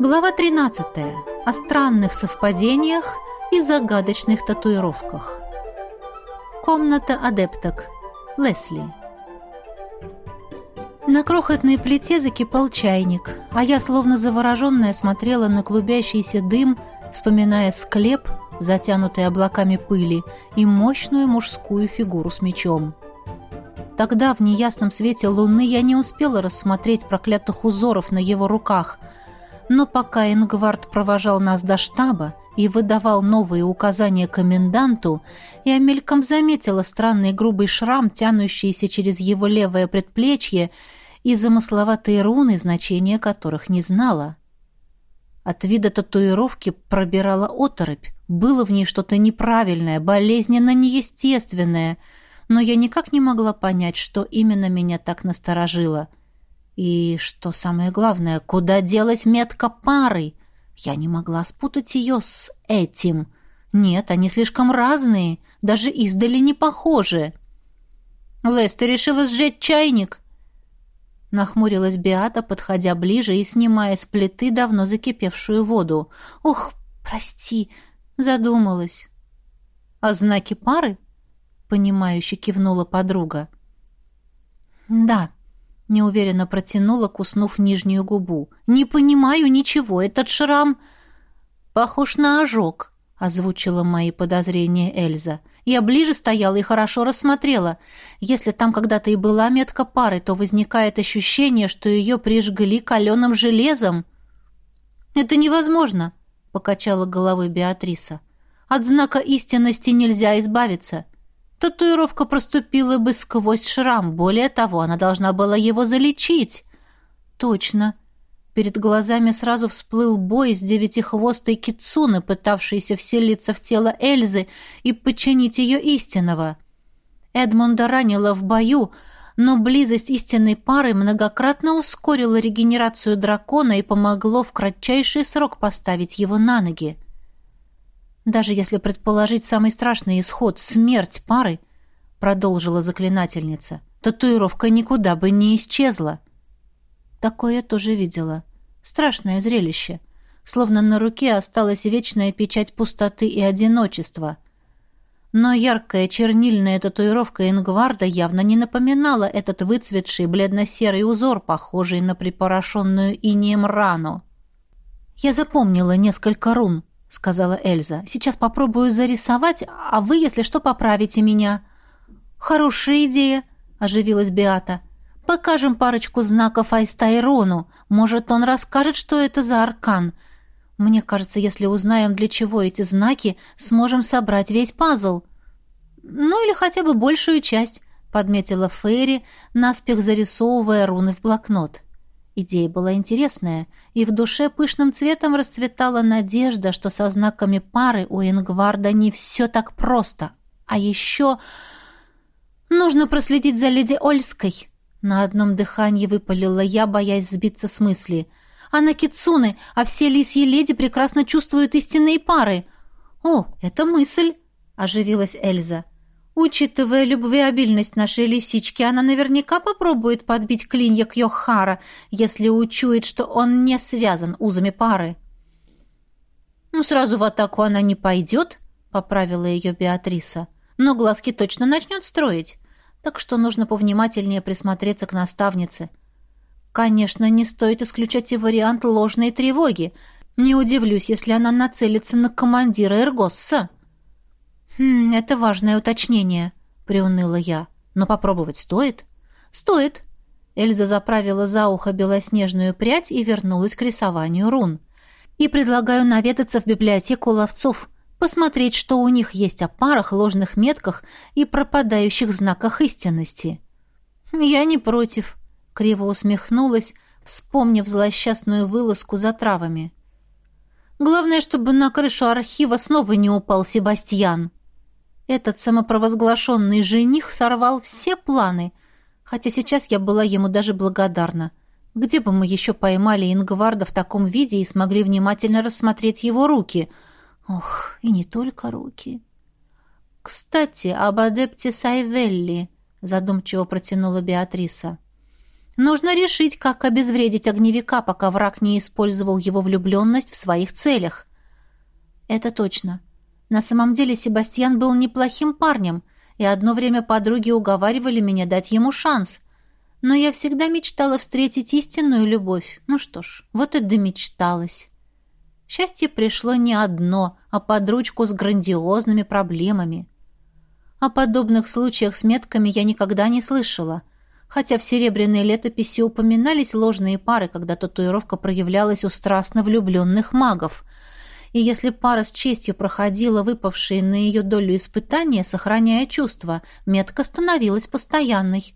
Глава 13. О странных совпадениях и загадочных татуировках. Комната адепток. Лесли. На крохотной плите закипал чайник, а я, словно завороженная, смотрела на клубящийся дым, вспоминая склеп, затянутый облаками пыли, и мощную мужскую фигуру с мечом. Тогда в неясном свете луны я не успела рассмотреть проклятых узоров на его руках — но пока Ингвард провожал нас до штаба и выдавал новые указания коменданту, я мельком заметила странный грубый шрам, тянущийся через его левое предплечье, и замысловатые руны, значения которых не знала. От вида татуировки пробирала оторопь. Было в ней что-то неправильное, болезненно неестественное, но я никак не могла понять, что именно меня так насторожило — и, что самое главное, куда делась метка пары? Я не могла спутать ее с этим. Нет, они слишком разные, даже издали не похожи. «Лес, ты решила сжечь чайник?» Нахмурилась Биата, подходя ближе и снимая с плиты давно закипевшую воду. «Ох, прости, задумалась». «А знаки пары?» — понимающе кивнула подруга. «Да», неуверенно протянула, куснув нижнюю губу. «Не понимаю ничего, этот шрам...» «Похож на ожог», — озвучила мои подозрения Эльза. «Я ближе стояла и хорошо рассмотрела. Если там когда-то и была метка пары, то возникает ощущение, что ее прижгли каленым железом». «Это невозможно», — покачала головой Беатриса. «От знака истинности нельзя избавиться. Татуировка проступила бы сквозь шрам. Более того, она должна была его залечить. Точно. Перед глазами сразу всплыл бой с девятихвостой Кицуны, пытавшейся вселиться в тело Эльзы и подчинить ее истинного. Эдмунда ранила в бою, но близость истинной пары многократно ускорила регенерацию дракона и помогло в кратчайший срок поставить его на ноги. Даже если предположить самый страшный исход — смерть пары, продолжила заклинательница, татуировка никуда бы не исчезла. Такое тоже видела. Страшное зрелище. Словно на руке осталась вечная печать пустоты и одиночества. Но яркая чернильная татуировка Ингварда явно не напоминала этот выцветший бледно-серый узор, похожий на припорошенную инеем рану. Я запомнила несколько рун, — сказала Эльза. «Сейчас попробую зарисовать, а вы, если что, поправите меня». «Хорошая идея», — оживилась Беата. «Покажем парочку знаков Айстайрону. Может, он расскажет, что это за аркан. Мне кажется, если узнаем, для чего эти знаки, сможем собрать весь пазл». «Ну или хотя бы большую часть», — подметила Фейри, наспех зарисовывая руны в блокнот. Идея была интересная, и в душе пышным цветом расцветала надежда, что со знаками пары у Ингварда не все так просто. А еще нужно проследить за леди Ольской. На одном дыхании выпалила я, боясь сбиться с мысли. Она кицуны, а все лисьи леди прекрасно чувствуют истинные пары. О, это мысль, оживилась Эльза. Учитывая любвеобильность нашей лисички, она наверняка попробует подбить клинья к Йохара, если учует, что он не связан узами пары. «Ну, сразу в атаку она не пойдет», — поправила ее Беатриса. «Но глазки точно начнет строить, так что нужно повнимательнее присмотреться к наставнице. Конечно, не стоит исключать и вариант ложной тревоги. Не удивлюсь, если она нацелится на командира Эргосса». «Хм, это важное уточнение», — приуныла я. «Но попробовать стоит?» «Стоит». Эльза заправила за ухо белоснежную прядь и вернулась к рисованию рун. «И предлагаю наведаться в библиотеку ловцов, посмотреть, что у них есть о парах, ложных метках и пропадающих знаках истинности». «Я не против», — криво усмехнулась, вспомнив злосчастную вылазку за травами. «Главное, чтобы на крышу архива снова не упал Себастьян». Этот самопровозглашенный жених сорвал все планы, хотя сейчас я была ему даже благодарна. Где бы мы еще поймали Ингварда в таком виде и смогли внимательно рассмотреть его руки? Ох, и не только руки. «Кстати, об адепте Сайвелли», — задумчиво протянула Беатриса. Нужно решить, как обезвредить огневика, пока враг не использовал его влюбленность в своих целях. Это точно. На самом деле Себастьян был неплохим парнем, и одно время подруги уговаривали меня дать ему шанс. Но я всегда мечтала встретить истинную любовь. Ну что ж, вот и домечталась. Счастье пришло не одно, а под ручку с грандиозными проблемами. О подобных случаях с метками я никогда не слышала, хотя в серебряной летописи упоминались ложные пары, когда татуировка проявлялась у страстно влюбленных магов. И если пара с честью проходила выпавшие на ее долю испытания, сохраняя чувства, метка становилась постоянной.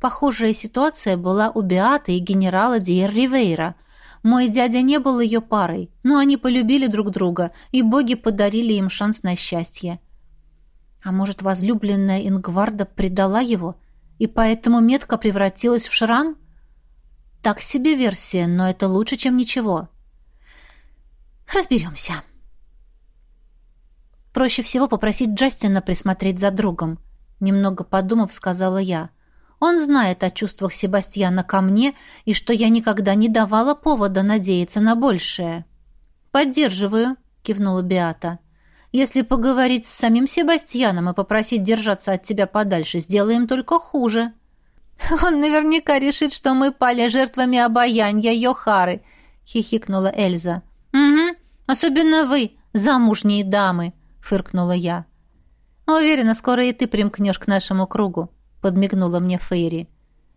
Похожая ситуация была у Беаты и генерала Диер Ривейра – мой дядя не был ее парой, но они полюбили друг друга, и боги подарили им шанс на счастье. А может, возлюбленная Ингварда предала его, и поэтому метка превратилась в шрам? Так себе версия, но это лучше, чем ничего. Разберемся. Проще всего попросить Джастина присмотреть за другом. Немного подумав, сказала я. — он знает о чувствах Себастьяна ко мне и что я никогда не давала повода надеяться на большее. «Поддерживаю», — кивнула Биата. «Если поговорить с самим Себастьяном и попросить держаться от тебя подальше, сделаем только хуже». «Он наверняка решит, что мы пали жертвами обаяния Йохары», — хихикнула Эльза. «Угу, особенно вы, замужние дамы», — фыркнула я. «Уверена, скоро и ты примкнешь к нашему кругу», — подмигнула мне Фейри.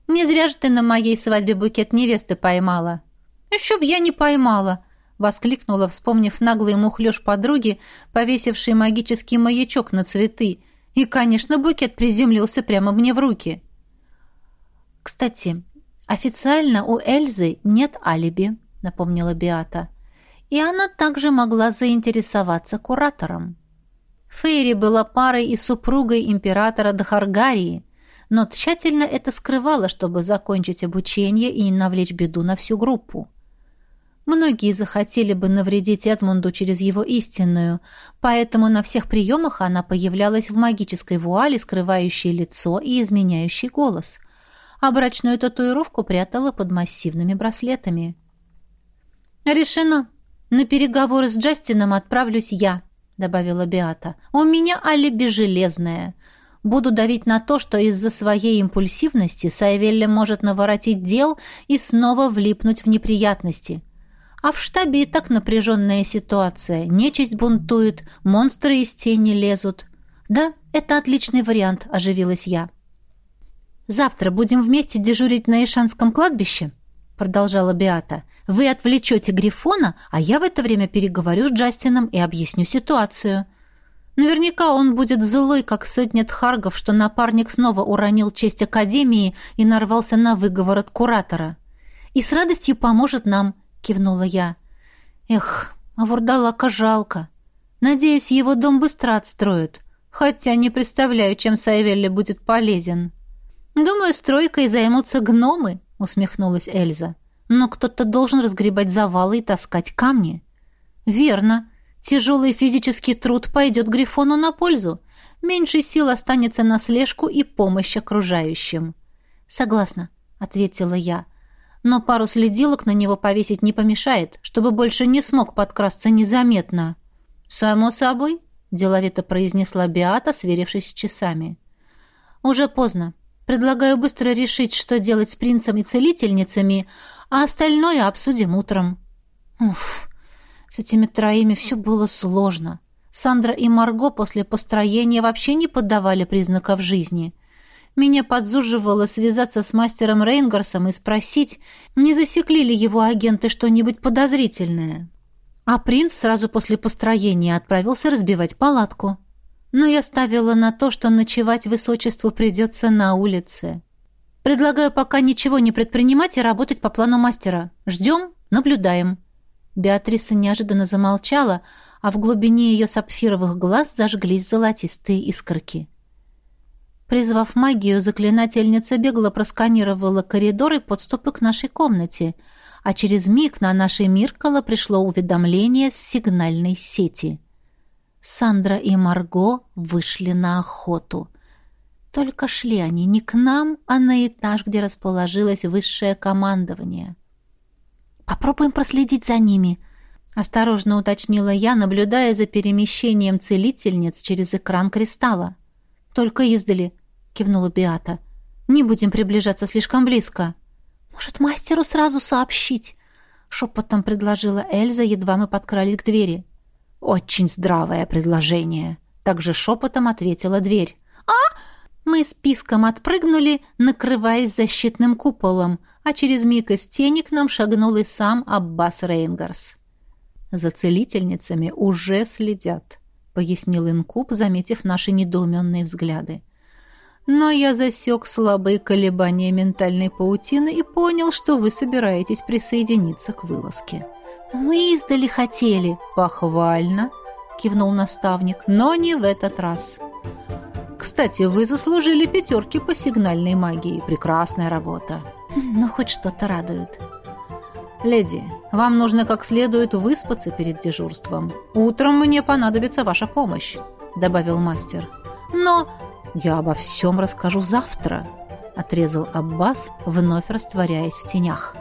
«Не зря же ты на моей свадьбе букет невесты поймала». «Еще б я не поймала!» — воскликнула, вспомнив наглый мухлёж подруги, повесивший магический маячок на цветы. И, конечно, букет приземлился прямо мне в руки. «Кстати, официально у Эльзы нет алиби», — напомнила Биата. «И она также могла заинтересоваться куратором». Фейри была парой и супругой императора Дахаргарии, но тщательно это скрывала, чтобы закончить обучение и навлечь беду на всю группу. Многие захотели бы навредить Эдмунду через его истинную, поэтому на всех приемах она появлялась в магической вуале, скрывающей лицо и изменяющей голос, а брачную татуировку прятала под массивными браслетами. «Решено. На переговоры с Джастином отправлюсь я», — добавила Беата. «У меня алиби железное. Буду давить на то, что из-за своей импульсивности Сайвелли может наворотить дел и снова влипнуть в неприятности. А в штабе и так напряженная ситуация. Нечисть бунтует, монстры из тени лезут. Да, это отличный вариант, оживилась я. Завтра будем вместе дежурить на Ишанском кладбище, продолжала Биата. Вы отвлечете Грифона, а я в это время переговорю с Джастином и объясню ситуацию. Наверняка он будет злой, как сотня тхаргов, что напарник снова уронил честь Академии и нарвался на выговор от куратора. «И с радостью поможет нам», — кивнула я. «Эх, а Вурдалака жалко. Надеюсь, его дом быстро отстроят, хотя не представляю, чем Сайвелли будет полезен». «Думаю, стройкой займутся гномы», — усмехнулась Эльза. «Но кто-то должен разгребать завалы и таскать камни». «Верно», Тяжелый физический труд пойдет Грифону на пользу. Меньше сил останется на слежку и помощь окружающим. «Согласна», — ответила я. «Но пару следилок на него повесить не помешает, чтобы больше не смог подкрасться незаметно». «Само собой», — деловито произнесла Биата, сверившись с часами. «Уже поздно. Предлагаю быстро решить, что делать с принцем и целительницами, а остальное обсудим утром». «Уф, с этими троими все было сложно. Сандра и Марго после построения вообще не поддавали признаков жизни. Меня подзуживало связаться с мастером Рейнгарсом и спросить, не засекли ли его агенты что-нибудь подозрительное. А принц сразу после построения отправился разбивать палатку. Но я ставила на то, что ночевать высочеству придется на улице. Предлагаю пока ничего не предпринимать и работать по плану мастера. Ждем, наблюдаем. Беатриса неожиданно замолчала, а в глубине ее сапфировых глаз зажглись золотистые искорки. Призвав магию, заклинательница бегло просканировала коридоры подступы к нашей комнате, а через миг на нашей Миркало пришло уведомление с сигнальной сети. Сандра и Марго вышли на охоту. Только шли они не к нам, а на этаж, где расположилось высшее командование. «Попробуем проследить за ними», — осторожно уточнила я, наблюдая за перемещением целительниц через экран кристалла. «Только издали», — кивнула Биата. «Не будем приближаться слишком близко». «Может, мастеру сразу сообщить?» — шепотом предложила Эльза, едва мы подкрались к двери. «Очень здравое предложение», — также шепотом ответила дверь. «А?» Мы с писком отпрыгнули, накрываясь защитным куполом, а через миг из тени к нам шагнул и сам Аббас Рейнгарс. «За целительницами уже следят», — пояснил инкуб, заметив наши недоуменные взгляды. «Но я засек слабые колебания ментальной паутины и понял, что вы собираетесь присоединиться к вылазке». «Мы издали хотели». «Похвально», — кивнул наставник, — «но не в этот раз». Кстати, вы заслужили пятерки по сигнальной магии. Прекрасная работа. Ну, хоть что-то радует. Леди, вам нужно как следует выспаться перед дежурством. Утром мне понадобится ваша помощь, добавил мастер. Но я обо всем расскажу завтра, отрезал Аббас, вновь растворяясь в тенях.